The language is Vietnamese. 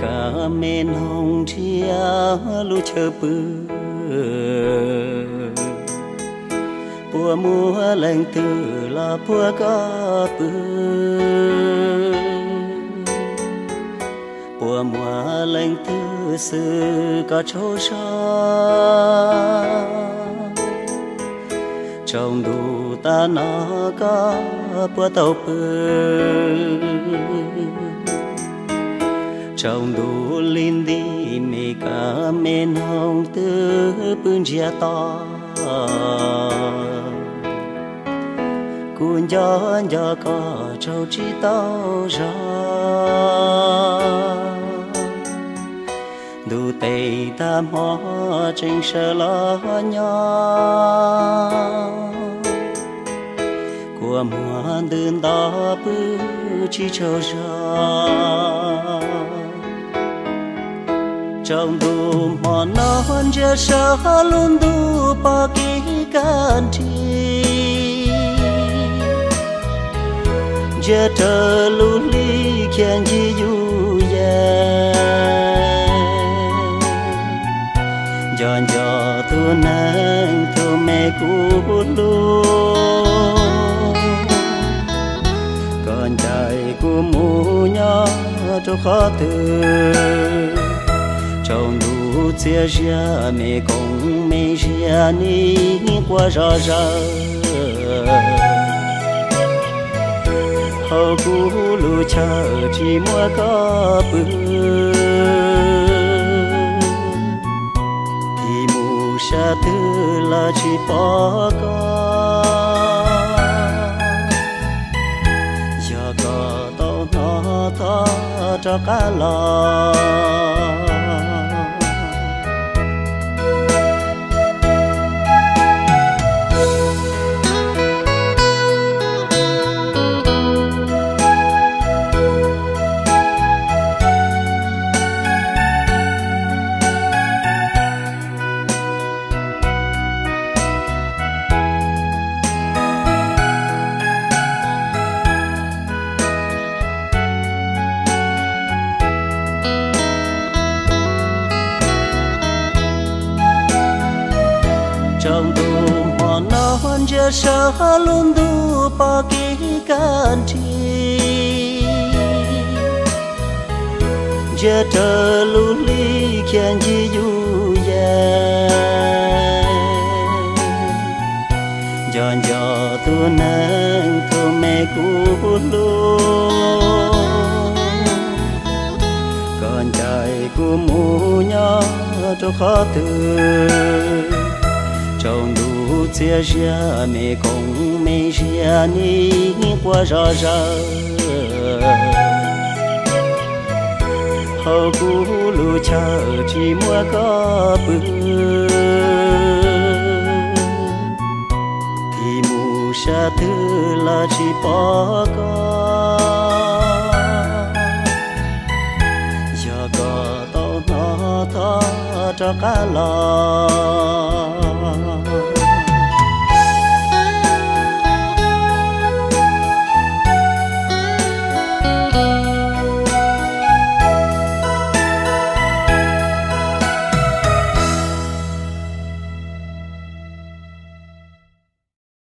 cả men hồng chia lu chờ bư bùa mùa lành từ là bùa có bư bùa mùa lành từ sư có chỗ sao trong đủ ta nó có bữa tàu trong đủ linh đi, mê cả mê nông tư bưng chia to. Cuốn gió gió có trâu chỉ tao ra đủ tay ta mò trên sờ lo nhau của mùa đơn đó bư chỉ trâu ra trong đủ mò hơn giờ sa luôn đủ ba kỹ can thi giờ chờ lu ly khen gì dù ya giòn giò thu nắng thu mẹ cũ luôn. Còn trời của mù nhỏ cho khó thương đủ chia mẹ cùng mẹ ra ni qua ra ra hậu cũ lu chờ chỉ mua có bự thì mù sa thứ là chỉ bỏ con giờ có tao nó tha cho cả lòng li khen chi du ya giòn giò tu nang tu mẹ cú lu còn trời của mù nhỏ cho khó thương trong đủ chia ra mẹ cùng mẹ ra ni qua ra ra hậu cũ lu chờ chỉ mua có bự thì mù sa thứ là chỉ bỏ con giờ cho cả lòng